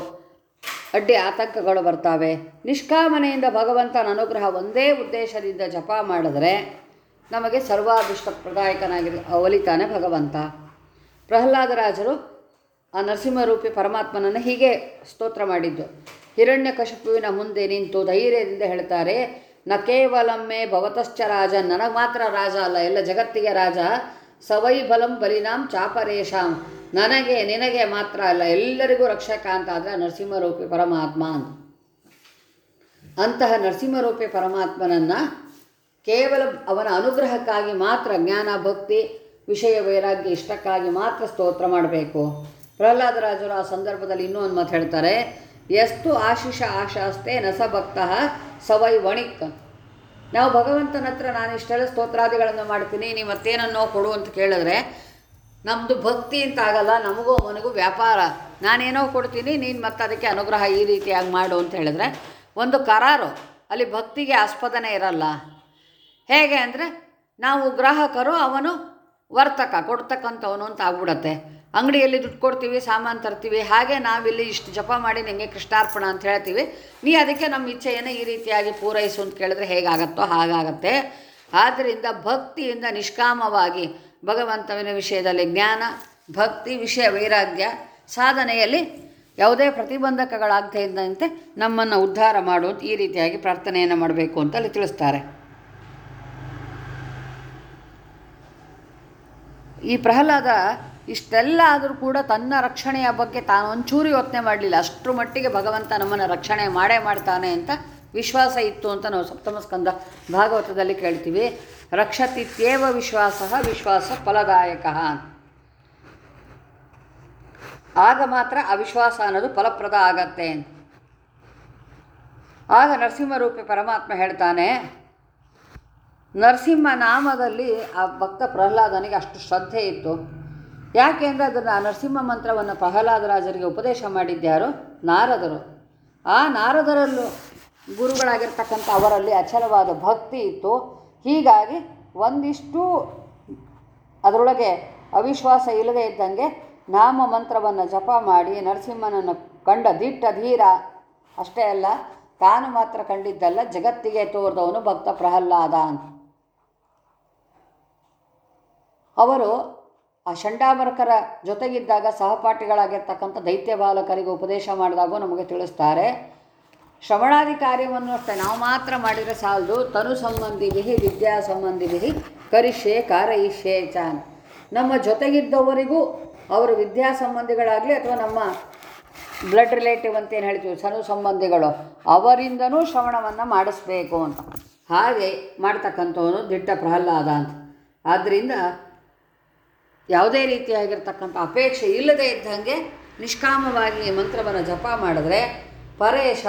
S1: ಅಡ್ಡಿ ಆತಂಕಗಳು ಬರ್ತಾವೆ. ನಿಷ್ಕಾಮನೆಯಿಂದ ಭಗವಂತನ ಅನುಗ್ರಹ ಒಂದೇ ಉದ್ದೇಶದಿಂದ ಜಪ ಮಾಡಿದ್ರೆ ನಮಗೆ ಸರ್ವಾದೃಷ್ಟ ಪ್ರದಾಯಕನಾಗಿ ಒಲಿತಾನೆ ಭಗವಂತ. ಪ್ರಹ್ಲಾದರಾಜರು ಆ ನರಸಿಂಹರೂಪಿ ಪರಮಾತ್ಮನನ್ನು ಹೀಗೆ ಸ್ತೋತ್ರ ಮಾಡಿದ್ದು. ಹಿರಣ್ಯಕಶಿಪುವಿನ ಮುಂದೆ ನಿಂತು ಧೈರ್ಯದಿಂದ ಹೇಳ್ತಾರೆ, ನ ಕೇವಲಮ್ಮೆ ಭವತಶ್ಚ ರಾಜ, ನನಗೆ ಮಾತ್ರ ರಾಜ ಅಲ್ಲ, ಎಲ್ಲ ಜಗತ್ತಿಗೆ ರಾಜ. ಸವೈ ಬಲಂ ಬಲಿನಾಂ ಚಾಪರೇಶಾಂ ನನಗೆ, ನಿನಗೆ ಮಾತ್ರ ಅಲ್ಲ, ಎಲ್ಲರಿಗೂ ರಕ್ಷಕ ಅಂತ ಆದರೆ ನರಸಿಂಹರೂಪಿ ಪರಮಾತ್ಮ ಅಂತ ಅಂತಹ ನರಸಿಂಹರೂಪಿ ಪರಮಾತ್ಮನನ್ನು ಕೇವಲ ಅವನ ಅನುಗ್ರಹಕ್ಕಾಗಿ ಮಾತ್ರ, ಜ್ಞಾನ, ಭಕ್ತಿ, ವಿಷಯ, ವೈರಾಗ್ಯ ಇಷ್ಟಕ್ಕಾಗಿ ಮಾತ್ರ ಸ್ತೋತ್ರ ಮಾಡಬೇಕು. ಪ್ರಹ್ಲಾದರಾಜರು ಆ ಸಂದರ್ಭದಲ್ಲಿ ಇನ್ನೂ ಒಂದು ಮಾತು ಹೇಳ್ತಾರೆ ಎಷ್ಟು ಆಶಿಷ ಆಶಾಸ್ತೆ ನಸಭಕ್ತ ಸವೈ ವಣಿಕ್. ನಾವು ಭಗವಂತನ ಹತ್ರ ನಾನು ಇಷ್ಟೆಲ್ಲ ಸ್ತೋತ್ರಾದಿಗಳನ್ನು ಮಾಡ್ತೀನಿ ನೀವು ಮತ್ತೇನನ್ನೋ ಕೊಡು ಅಂತ ಕೇಳಿದ್ರೆ ನಮ್ಮದು ಭಕ್ತಿ ಅಂತ ಆಗಲ್ಲ, ನಮಗೂ ಅವನಿಗೂ ವ್ಯಾಪಾರ. ನಾನೇನೋ ಕೊಡ್ತೀನಿ, ನೀನು ಮತ್ತೆ ಅದಕ್ಕೆ ಅನುಗ್ರಹ ಈ ರೀತಿಯಾಗಿ ಮಾಡು ಅಂತ ಹೇಳಿದ್ರೆ, ಒಂದು ಕರಾರು, ಅಲ್ಲಿ ಭಕ್ತಿಗೆ ಆಸ್ಪದನೆ ಇರಲ್ಲ. ಹೇಗೆ ಅಂದರೆ, ನಾವು ಗ್ರಾಹಕರು, ಅವನು ವರ್ತಕ, ಕೊಡ್ತಕ್ಕಂಥವನು ಅಂತ ಆಗ್ಬಿಡತ್ತೆ. ಅಂಗಡಿಯಲ್ಲಿ ದುಡ್ಡು ಕೊಡ್ತೀವಿ, ಸಾಮಾನು ತರ್ತೀವಿ, ಹಾಗೆ ನಾವಿಲ್ಲಿ ಇಷ್ಟು ಜಪ ಮಾಡಿ ನಿಮಗೆ ಕೃಷ್ಣಾರ್ಪಣ ಅಂತ ಹೇಳ್ತೀವಿ. ನೀ ಅದಕ್ಕೆ ನಮ್ಮ ಇಚ್ಛೆಯನ್ನು ಈ ರೀತಿಯಾಗಿ ಪೂರೈಸು ಅಂತ ಕೇಳಿದ್ರೆ ಹೇಗಾಗತ್ತೋ ಹಾಗಾಗತ್ತೆ. ಆದ್ದರಿಂದ ಭಕ್ತಿಯಿಂದ ನಿಷ್ಕಾಮವಾಗಿ ಭಗವಂತನ ವಿಷಯದಲ್ಲಿ ಜ್ಞಾನ, ಭಕ್ತಿ, ವಿಷಯ, ವೈರಾಗ್ಯ ಸಾಧನೆಯಲ್ಲಿ ಯಾವುದೇ ಪ್ರತಿಬಂಧಕಗಳಾಗದೇ ಇದ್ದಂತೆ ನಮ್ಮನ್ನು ಉದ್ಧಾರ ಮಾಡು ಈ ರೀತಿಯಾಗಿ ಪ್ರಾರ್ಥನೆಯನ್ನು ಮಾಡಬೇಕು ಅಂತ ಅಲ್ಲಿ ತಿಳಿಸ್ತಾರೆ. ಈ ಪ್ರಹ್ಲಾದ ಇಷ್ಟೆಲ್ಲ ಆದರೂ ಕೂಡ ತನ್ನ ರಕ್ಷಣೆಯ ಬಗ್ಗೆ ತಾನು ಒಂಚೂರು ಯೋಚನೆ ಮಾಡಲಿಲ್ಲ. ಅಷ್ಟರ ಮಟ್ಟಿಗೆ ಭಗವಂತ ನಮ್ಮನ್ನು ರಕ್ಷಣೆ ಮಾಡೇ ಮಾಡ್ತಾನೆ ಅಂತ ವಿಶ್ವಾಸ ಇತ್ತು ಅಂತ ನಾವು ಸಪ್ತಮ ಸ್ಕಂದ ಭಾಗವತದಲ್ಲಿ ಕೇಳ್ತೀವಿ. ರಕ್ಷತಿತ್ಯೇವ ವಿಶ್ವಾಸ ವಿಶ್ವಾಸ ಫಲದಾಯಕ ಆಗ ಮಾತ್ರ ಅವಿಶ್ವಾಸ ಅನ್ನೋದು ಫಲಪ್ರದ ಆಗತ್ತೆ ಆಗ ನರಸಿಂಹರೂಪಿ ಪರಮಾತ್ಮ ಹೇಳ್ತಾನೆ, ನರಸಿಂಹ ನಾಮದಲ್ಲಿ ಆ ಭಕ್ತ ಪ್ರಹ್ಲಾದನಿಗೆ ಅಷ್ಟು ಶ್ರದ್ಧೆ ಇತ್ತು. ಯಾಕೆ ಅಂದರೆ ಅದನ್ನು ನರಸಿಂಹ ಮಂತ್ರವನ್ನು ಪ್ರಹ್ಲಾದರಾಜರಿಗೆ ಉಪದೇಶ ಮಾಡಿದ್ದ್ಯಾರು ನಾರದರು. ಆ ನಾರದರಲ್ಲೂ ಗುರುಗಳಾಗಿರ್ತಕ್ಕಂಥ ಅವರಲ್ಲಿ ಅಚಲವಾದ ಭಕ್ತಿ ಇತ್ತು. ಹೀಗಾಗಿ ಒಂದಿಷ್ಟು ಅದರೊಳಗೆ ಅವಿಶ್ವಾಸ ಇಲ್ಲದೆ ಇದ್ದಂಗೆ ನಾಮ ಮಂತ್ರವನ್ನು ಜಪ ಮಾಡಿ ನರಸಿಂಹನನ್ನು ಕಂಡ ದಿಟ್ಟ ಧೀರ, ಅಷ್ಟೇ ಅಲ್ಲ, ತಾನು ಮಾತ್ರ ಕಂಡಿದ್ದಲ್ಲ, ಜಗತ್ತಿಗೆ ತೋರಿದವನು ಭಕ್ತ ಪ್ರಹ್ಲಾದ ಅಂತ. ಅವರು ಆ ಚಂಡಾಮರಕರ ಜೊತೆಗಿದ್ದಾಗ ಸಹಪಾಠಿಗಳಾಗಿರ್ತಕ್ಕಂಥ ದೈತ್ಯ ಬಾಲಕರಿಗೆ ಉಪದೇಶ ಮಾಡಿದಾಗೂ ನಮಗೆ ತಿಳಿಸ್ತಾರೆ. ಶ್ರವಣಾದಿ ಕಾರ್ಯವನ್ನು ಅಷ್ಟೇ, ನಾವು ಮಾತ್ರ ಮಾಡಿದರೆ ಸಾಲದು. ತನು ಸಂಬಂಧಿಭಿ, ವಿದ್ಯಾ ಸಂಬಂಧಿಭಿ ಕರಿಷೆ ಕಾರಯಿಷೆ ಚಾನ್ ನಮ್ಮ ಜೊತೆಗಿದ್ದವರಿಗೂ ಅವರು ವಿದ್ಯಾ ಸಂಬಂಧಿಗಳಾಗಲಿ ಅಥವಾ ನಮ್ಮ ಬ್ಲಡ್ ರಿಲೇಟಿವ್ ಅಂತ ಏನು ಹೇಳ್ತೀವಿ, ಸನು ಸಂಬಂಧಿಗಳು, ಅವರಿಂದನೂ ಶ್ರವಣವನ್ನು ಮಾಡಿಸ್ಬೇಕು ಅಂತ. ಹಾಗೆ ಮಾಡ್ತಕ್ಕಂಥವನು ದಿಟ್ಟ ಪ್ರಹ್ಲಾದ ಅಂತ. ಆದ್ದರಿಂದ ಯಾವುದೇ ರೀತಿಯಾಗಿರ್ತಕ್ಕಂಥ ಅಪೇಕ್ಷೆ ಇಲ್ಲದೇ ಇದ್ದಂಗೆ ನಿಷ್ಕಾಮವಾಗಿ ಮಂತ್ರವನ್ನು ಜಪ ಮಾಡಿದ್ರೆ ಪರೇಶ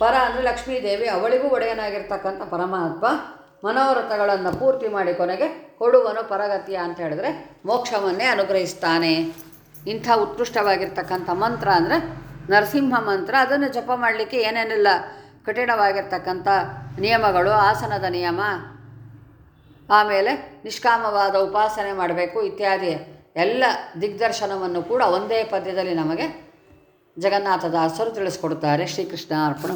S1: ಪರ ಅಂದರೆ ಲಕ್ಷ್ಮೀದೇವಿ ಅವಳಿಗೂ ಒಡೆಯನಾಗಿರ್ತಕ್ಕಂಥ ಪರಮಾತ್ಮ ಮನೋರಥಗಳನ್ನು ಪೂರ್ತಿ ಮಾಡಿ ಕೊನೆಗೆ ಕೊಡುವನು ಪರಗತಿಯ ಅಂತ ಹೇಳಿದ್ರೆ ಮೋಕ್ಷವನ್ನೇ ಅನುಗ್ರಹಿಸ್ತಾನೆ. ಇಂಥ ಉತ್ಕೃಷ್ಟವಾಗಿರ್ತಕ್ಕಂಥ ಮಂತ್ರ ಅಂದರೆ ನರಸಿಂಹ ಮಂತ್ರ, ಅದನ್ನು ಜಪ ಮಾಡಲಿಕ್ಕೆ ಏನೇನೆಲ್ಲ. ಕಠಿಣವಾಗಿರ್ತಕ್ಕಂಥ ನಿಯಮಗಳು, ಆಸನದ ನಿಯಮ, ಆಮೇಲೆ ನಿಷ್ಕಾಮವಾದ ಉಪಾಸನೆ ಮಾಡಬೇಕು ಇತ್ಯಾದಿ ಎಲ್ಲ ದಿಗ್ದರ್ಶನವನ್ನು ಕೂಡ ಒಂದೇ ಪದ್ಯದಲ್ಲಿ ನಮಗೆ ಜಗನ್ನಾಥದಾಸರು ತಿಳಿಸ್ಕೊಡ್ತಾರೆ ಶ್ರೀಕೃಷ್ಣ ಅರ್ಪಣ